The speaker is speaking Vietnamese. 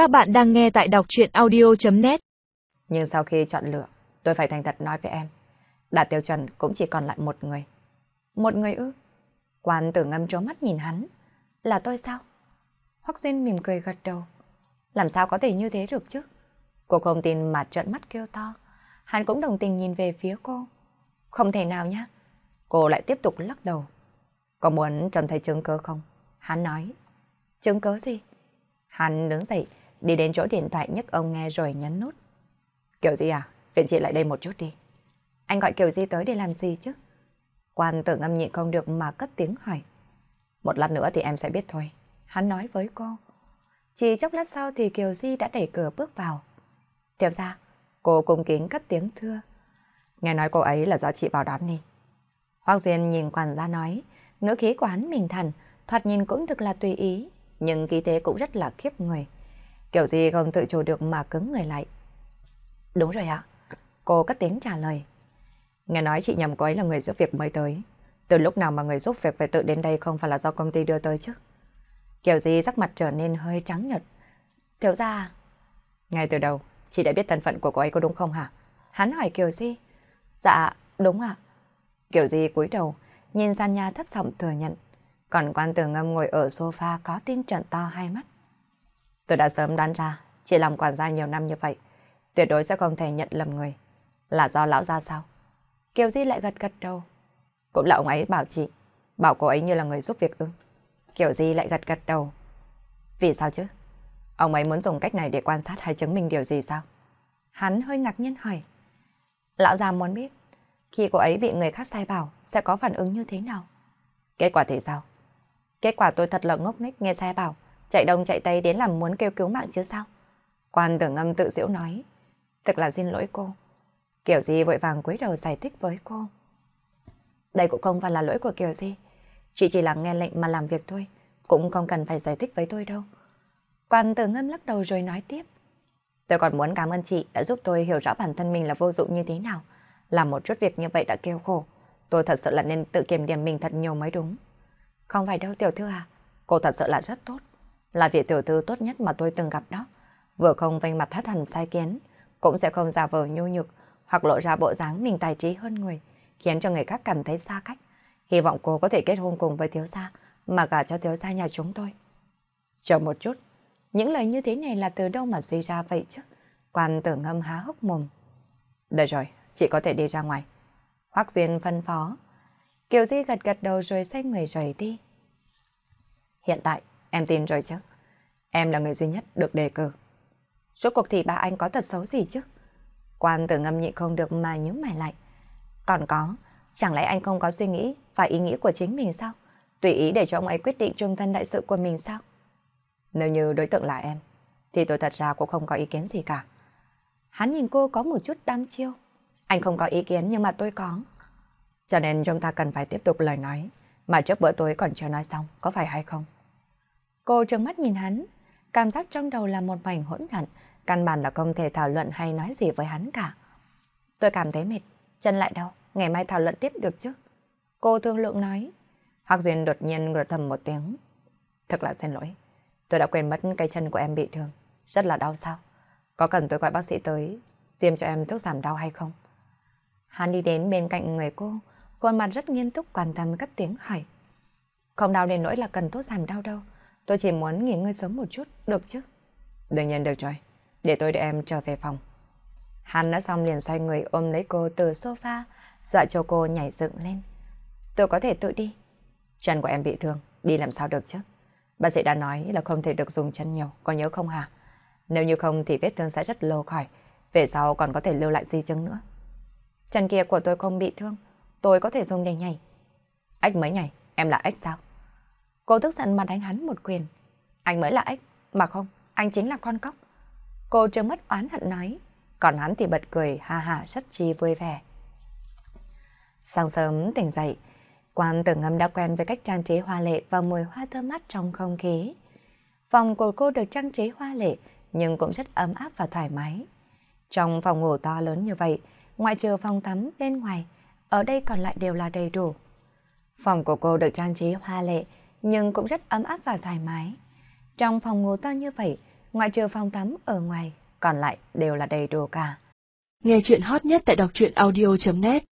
Các bạn đang nghe tại đọc chuyện audio.net Nhưng sau khi chọn lựa, tôi phải thành thật nói với em. Đạt tiêu chuẩn cũng chỉ còn lại một người. Một người ư? Quan tử ngâm trố mắt nhìn hắn. Là tôi sao? Hoắc Duyên mỉm cười gật đầu. Làm sao có thể như thế được chứ? Cô không tin mà trợn mắt kêu to. Hắn cũng đồng tình nhìn về phía cô. Không thể nào nhá. Cô lại tiếp tục lắc đầu. Có muốn trông thấy chứng cớ không? Hắn nói. Chứng cớ gì? Hắn đứng dậy, đi đến chỗ điện thoại nhấc ông nghe rồi nhấn nút. Kiểu gì à? Phiền chị lại đây một chút đi. Anh gọi kiểu gì tới để làm gì chứ? Quan tử ngâm nhịn không được mà cất tiếng hỏi. Một lát nữa thì em sẽ biết thôi. Hắn nói với cô. Chỉ chốc lát sau thì Kiều Di đã đẩy cửa bước vào. Tiểu ra, cô cung kính cất tiếng thưa. Nghe nói cô ấy là do chị vào đón đi. Hoác Duyên nhìn quản gia nói, ngữ khí của hắn mình thản, thoạt nhìn cũng thực là tùy ý, nhưng khí thế cũng rất là khiếp người. Kiểu gì không tự chủ được mà cứng người lại. Đúng rồi ạ. Cô cất tiếng trả lời. Nghe nói chị nhầm cô ấy là người giúp việc mới tới. Từ lúc nào mà người giúp việc phải tự đến đây không phải là do công ty đưa tới chứ? Kiểu gì sắc mặt trở nên hơi trắng nhật. Thiếu ra Ngay từ đầu, chị đã biết thân phận của cô ấy có đúng không hả? Hắn hỏi Kiều Di. Dạ, đúng ạ. Kiều Di cúi đầu, nhìn gian nhà thấp giọng thừa nhận. Còn quan tử ngâm ngồi ở sofa có tin trận to hai mắt. Tôi đã sớm đoán ra, chị làm quản gia nhiều năm như vậy, tuyệt đối sẽ không thể nhận lầm người. Là do lão ra sao? Kiều Di lại gật gật đầu. Cũng là ông ấy bảo chị, bảo cô ấy như là người giúp việc ư. Kiều Di lại gật gật đầu. Vì sao chứ? Ông ấy muốn dùng cách này để quan sát hay chứng minh điều gì sao? Hắn hơi ngạc nhiên hỏi. Lão già muốn biết, khi cô ấy bị người khác sai bảo sẽ có phản ứng như thế nào? Kết quả thì sao? Kết quả tôi thật là ngốc nghếch nghe sai bảo, chạy đông chạy tây đến làm muốn kêu cứu mạng chứ sao? Quan tưởng ngâm tự diễu nói. Thật là xin lỗi cô. Kiều Di vội vàng cúi đầu giải thích với cô. Đây cũng không phải là lỗi của Kiều Di. Chị chỉ là nghe lệnh mà làm việc thôi, cũng không cần phải giải thích với tôi đâu. Quan tử ngâm lắc đầu rồi nói tiếp. Tôi còn muốn cảm ơn chị đã giúp tôi hiểu rõ bản thân mình là vô dụng như thế nào. Làm một chút việc như vậy đã kêu khổ. Tôi thật sự là nên tự kiểm điểm mình thật nhiều mới đúng. Không phải đâu tiểu thư à, cô thật sự là rất tốt. Là vị tiểu thư tốt nhất mà tôi từng gặp đó. Vừa không vênh mặt hất hẳn sai kiến, cũng sẽ không giả vờ nhu nhược hoặc lộ ra bộ dáng mình tài trí hơn người, khiến cho người khác cảm thấy xa cách. Hy vọng cô có thể kết hôn cùng với thiếu gia mà gả cho thiếu gia nhà chúng tôi. Chờ một chút, những lời như thế này là từ đâu mà suy ra vậy chứ? Quan tử ngâm há hốc mồm. Được rồi, chị có thể đi ra ngoài. Hoác Duyên phân phó. Kiều Di gật gật đầu rồi xoay người rời đi. Hiện tại, em tin rồi chứ. Em là người duy nhất được đề cử. Rốt cuộc thì ba anh có thật xấu gì chứ? Quan tử ngâm nhị không được mà nhíu mày lại. Còn có, chẳng lẽ anh không có suy nghĩ và ý nghĩ của chính mình sao? Tùy ý để cho ông ấy quyết định trung thân đại sự của mình sao? Nếu như đối tượng là em, thì tôi thật ra cũng không có ý kiến gì cả. Hắn nhìn cô có một chút đam chiêu. Anh không có ý kiến nhưng mà tôi có. Cho nên chúng ta cần phải tiếp tục lời nói, mà trước bữa tối còn chưa nói xong, có phải hay không? Cô trợn mắt nhìn hắn, cảm giác trong đầu là một mảnh hỗn loạn, căn bản là không thể thảo luận hay nói gì với hắn cả. Tôi cảm thấy mệt, chân lại đau, ngày mai thảo luận tiếp được chứ. Cô thương lượng nói. Hoác Duyên đột nhiên ngửa thầm một tiếng. Thật là xin lỗi, tôi đã quên mất cái chân của em bị thương, rất là đau sao? Có cần tôi gọi bác sĩ tới tiêm cho em thuốc giảm đau hay không? Hắn đi đến bên cạnh người cô, khuôn mặt rất nghiêm túc quan tâm cất tiếng hỏi. Không đau đến nỗi là cần thuốc giảm đau đâu, tôi chỉ muốn nghỉ ngơi sớm một chút, được chứ? Đương nhiên được rồi, để tôi đưa em trở về phòng. Hắn đã xong liền xoay người ôm lấy cô từ sofa, dọa cho cô nhảy dựng lên. Tôi có thể tự đi. Chân của em bị thương, đi làm sao được chứ? Bác sĩ đã nói là không thể được dùng chân nhiều, có nhớ không hả? Nếu như không thì vết thương sẽ rất lâu khỏi, về sau còn có thể lưu lại di chứng nữa. Chân kia của tôi không bị thương, tôi có thể dùng để nhảy. Ếch mới nhảy, em là ếch sao? Cô tức giận mà đánh hắn một quyền. Anh mới là ếch, mà không, anh chính là con cóc. Cô trơ mất oán hận nói, còn hắn thì bật cười ha ha rất chi vui vẻ. Sáng sớm tỉnh dậy, quan tử ngâm đã quen với cách trang trí hoa lệ và mùi hoa thơm mát trong không khí. Phòng của cô được trang trí hoa lệ nhưng cũng rất ấm áp và thoải mái. Trong phòng ngủ to lớn như vậy, ngoại trừ phòng tắm bên ngoài, ở đây còn lại đều là đầy đủ. Phòng của cô được trang trí hoa lệ nhưng cũng rất ấm áp và thoải mái. Trong phòng ngủ to như vậy, ngoại trừ phòng tắm ở ngoài, còn lại đều là đầy đủ cả. Nghe chuyện hot nhất tại đọc truyện audio.net